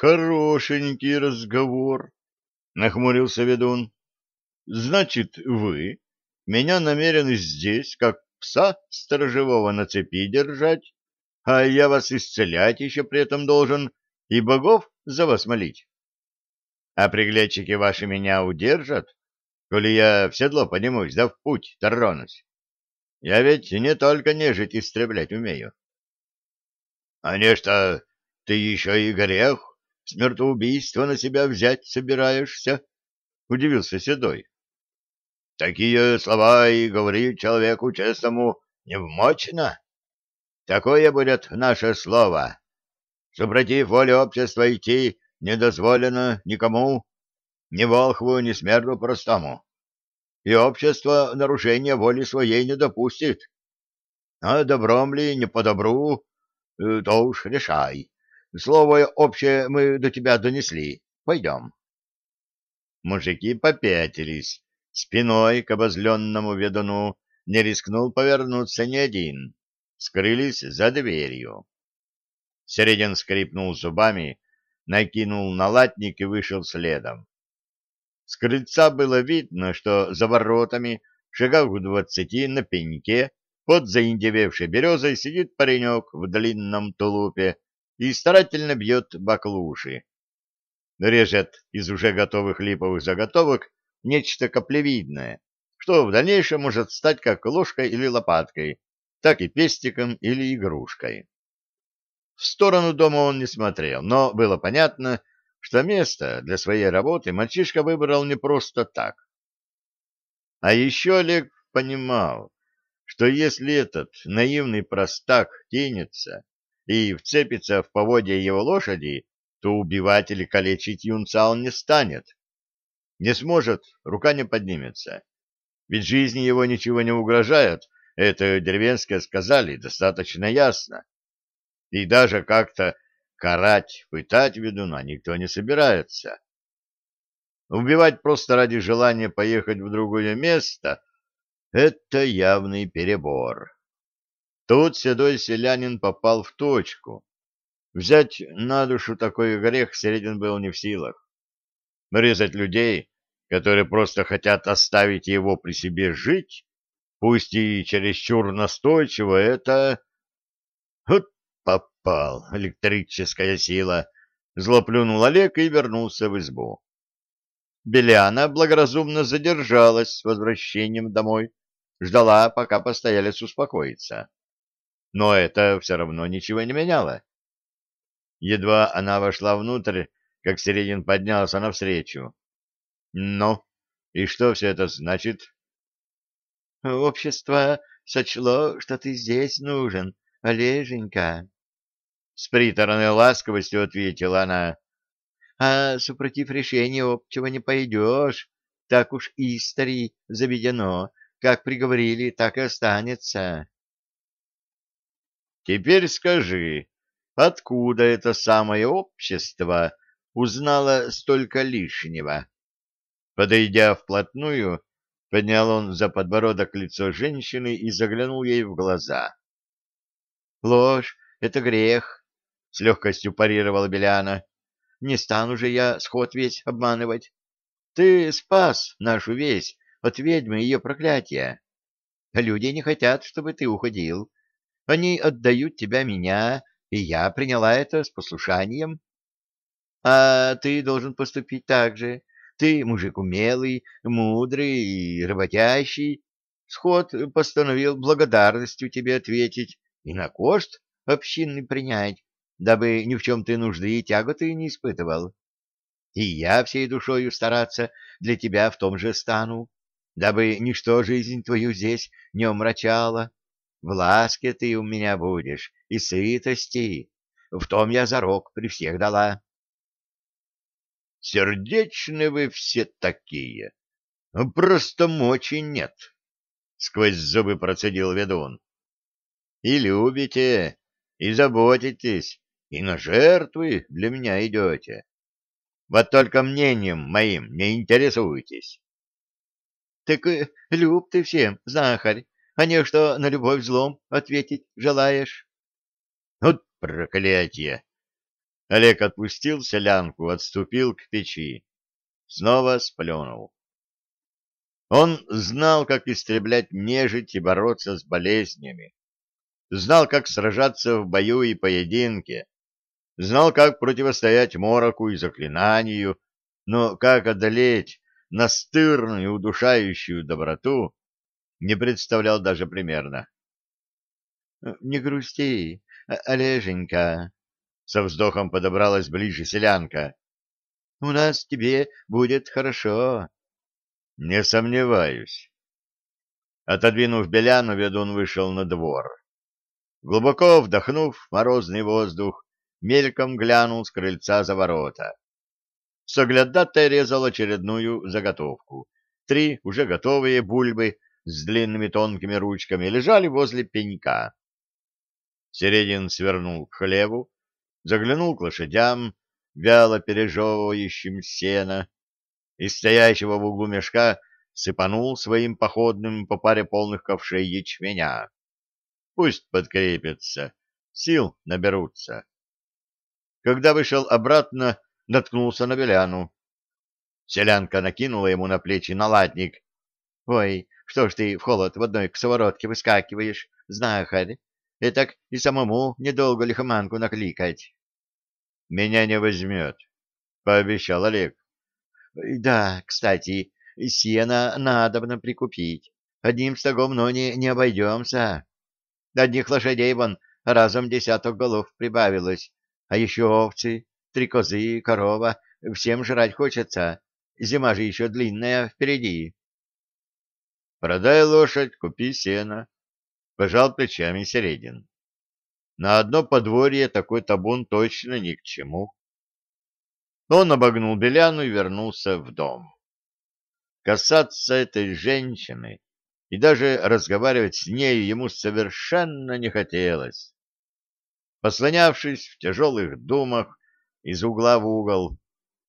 Хорошенький разговор, нахмурился ведун. Значит, вы меня намерены здесь, как пса сторожевого на цепи держать, а я вас исцелять еще при этом должен и богов за вас молить. А приглядчики ваши меня удержат, коли я в седло поднимусь, да в путь тронусь. Я ведь не только нежить истреблять умею. — А не что, ты еще и грех, смертоубийство на себя взять собираешься? — удивился Седой. — Такие слова и говорить человеку честному невмочно. Такое будет наше слово. Супротив воли общества идти не дозволено никому, ни волхву, ни смерту простому. И общество нарушения воли своей не допустит. А добром ли, не по добру, э, то уж решай. Слово общее мы до тебя донесли. Пойдем. Мужики попятились. Спиной к обозленному ведуну не рискнул повернуться ни один. Скрылись за дверью. Середин скрипнул зубами, накинул на латник и вышел следом. С крыльца было видно, что за воротами, шагах в двадцати, на пеньке, под заиндевевшей березой сидит паренек в длинном тулупе и старательно бьет баклуши. Режет из уже готовых липовых заготовок нечто каплевидное, что в дальнейшем может стать как ложкой или лопаткой, так и пестиком или игрушкой. В сторону дома он не смотрел, но было понятно, что место для своей работы мальчишка выбрал не просто так. А еще Олег понимал, что если этот наивный простак кинется и вцепится в поводья его лошади, то убивать или калечить юнца он не станет. Не сможет, рука не поднимется. Ведь жизни его ничего не угрожает, это деревенские сказали достаточно ясно. И даже как-то карать, пытать ведуна никто не собирается. Убивать просто ради желания поехать в другое место — это явный перебор. Тут седой селянин попал в точку. Взять на душу такой грех Середин был не в силах. Резать людей, которые просто хотят оставить его при себе жить, пусть и чересчур настойчиво, это... Вот попал, электрическая сила! Злоплюнул Олег и вернулся в избу. Беляна благоразумно задержалась с возвращением домой, ждала, пока постоялец успокоится. Но это все равно ничего не меняло. Едва она вошла внутрь, как Середин поднялся навстречу. — Ну, и что все это значит? — Общество сочло, что ты здесь нужен, Олеженька. С приторной ласковостью ответила она. — А супротив решения общего не пойдешь. Так уж истори заведено. Как приговорили, так и останется. — Теперь скажи, откуда это самое общество узнало столько лишнего? Подойдя вплотную, поднял он за подбородок лицо женщины и заглянул ей в глаза. — Ложь — это грех, — с легкостью парировала Беляна. — Не стану же я сход весь обманывать. Ты спас нашу весь от ведьмы и ее проклятия. Люди не хотят, чтобы ты уходил. Они отдают тебя меня, и я приняла это с послушанием. А ты должен поступить так же. Ты мужик умелый, мудрый и работящий. Сход постановил благодарностью тебе ответить и на кошт общинный принять дабы ни в чем ты нужды и тяготы не испытывал. И я всей душою стараться для тебя в том же стану, дабы ничто жизнь твою здесь не омрачало. В ласке ты у меня будешь и сытости, в том я зарок при всех дала. Сердечны вы все такие, просто мочи нет, — сквозь зубы процедил ведун. И любите, и заботитесь, и на жертвы для меня идете. Вот только мнением моим не интересуетесь. — Так э, люб ты всем, знахарь, а не что на любовь злом ответить желаешь? — Вот проклятие! Олег отпустил селянку, отступил к печи. Снова сплюнул. Он знал, как истреблять нежить и бороться с болезнями. Знал, как сражаться в бою и поединке. Знал, как противостоять мороку и заклинанию, но как одолеть настырную, удушающую доброту, не представлял даже примерно. — Не грусти, Олеженька, — со вздохом подобралась ближе селянка. — У нас тебе будет хорошо. — Не сомневаюсь. Отодвинув Беляну, ведун вышел на двор. Глубоко вдохнув морозный воздух, мельком глянул с крыльца за ворота. Соглядатай резал очередную заготовку. Три уже готовые бульбы с длинными тонкими ручками лежали возле пенька. Середин свернул к хлеву, заглянул к лошадям, вяло пережевывающим сено, из стоящего в углу мешка сыпанул своим походным по паре полных ковшей ячменя. Пусть подкрепятся, сил наберутся. Когда вышел обратно, наткнулся на Беляну. Селянка накинула ему на плечи наладник. — Ой, что ж ты в холод в одной косоворотке выскакиваешь, знахарь? И так и самому недолго лихоманку накликать. — Меня не возьмет, — пообещал Олег. — Да, кстати, сена надобно прикупить. Одним стогом, но не, не обойдемся. Одних лошадей вон разом десяток голов прибавилось, а еще овцы, три козы, корова. Всем жрать хочется. Зима же еще длинная впереди. — Продай лошадь, купи сено, пожал плечами Середин. На одно подворье такой табун точно ни к чему. Он обогнул Беляну и вернулся в дом. Касаться этой женщины и даже разговаривать с нею ему совершенно не хотелось. Послонявшись в тяжелых думах из угла в угол,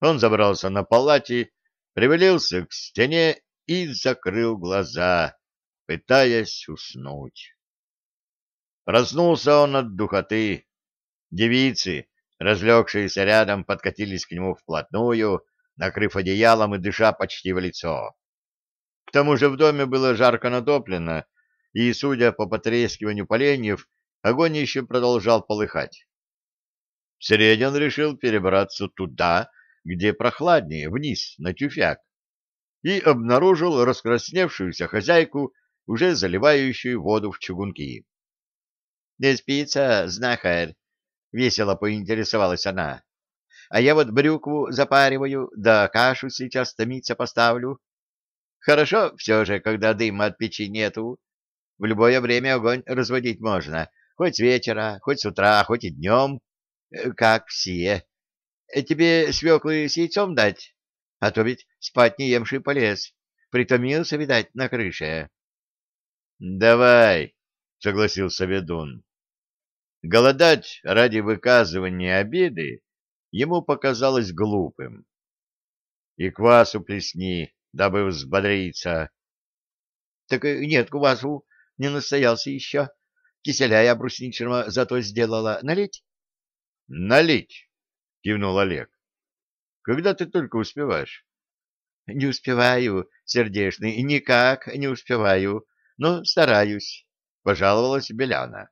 он забрался на палате, привалился к стене и закрыл глаза, пытаясь уснуть. Проснулся он от духоты. Девицы, разлегшиеся рядом, подкатились к нему вплотную, накрыв одеялом и дыша почти в лицо. К тому же в доме было жарко натоплено, и, судя по потрескиванию поленьев, огонь еще продолжал полыхать. Середин решил перебраться туда, где прохладнее, вниз, на тюфяк, и обнаружил раскрасневшуюся хозяйку, уже заливающую воду в чугунки. Не спится, знахарь? — весело поинтересовалась она. — А я вот брюкву запариваю, да кашу сейчас томиться поставлю. Хорошо все же, когда дыма от печи нету. В любое время огонь разводить можно, хоть с вечера, хоть с утра, хоть и днем, э, как все. Э, тебе свеклы с яйцом дать? А то ведь спать не емший полез. Притомился, видать, на крыше. — Давай, — согласился ведун. Голодать ради выказывания обиды ему показалось глупым. И квасу плесни, дабы взбодриться. — Так нет квасу, не настоялся еще. Киселя я брусничного зато сделала. Налить? — Налить, — кивнул Олег. — Когда ты только успеваешь? — Не успеваю, сердешный, никак не успеваю, но стараюсь, — пожаловалась Беляна.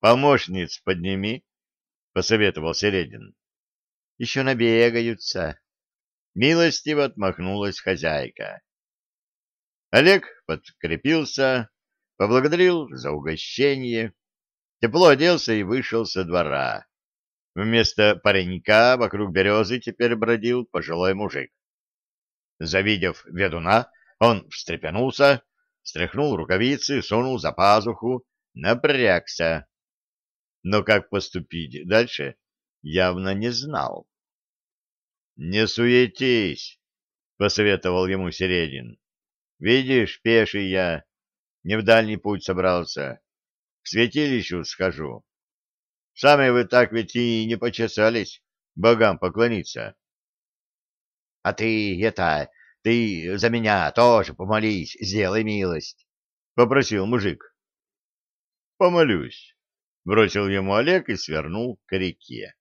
Помощниц подними, — посоветовал Середин. — Еще набегаются. Милостиво отмахнулась хозяйка. Олег подкрепился, поблагодарил за угощение, тепло оделся и вышел со двора. Вместо паренька вокруг березы теперь бродил пожилой мужик. Завидев ведуна, он встрепенулся, стряхнул рукавицы, сунул за пазуху, напрягся но как поступить дальше, явно не знал. — Не суетись, — посоветовал ему Середин. — Видишь, пеший я, не в дальний путь собрался. К святилищу схожу. Сами вы так ведь и не почесались богам поклониться. — А ты, это, ты за меня тоже помолись, сделай милость, — попросил мужик. — Помолюсь, бросил ему Олег и свернул к реке.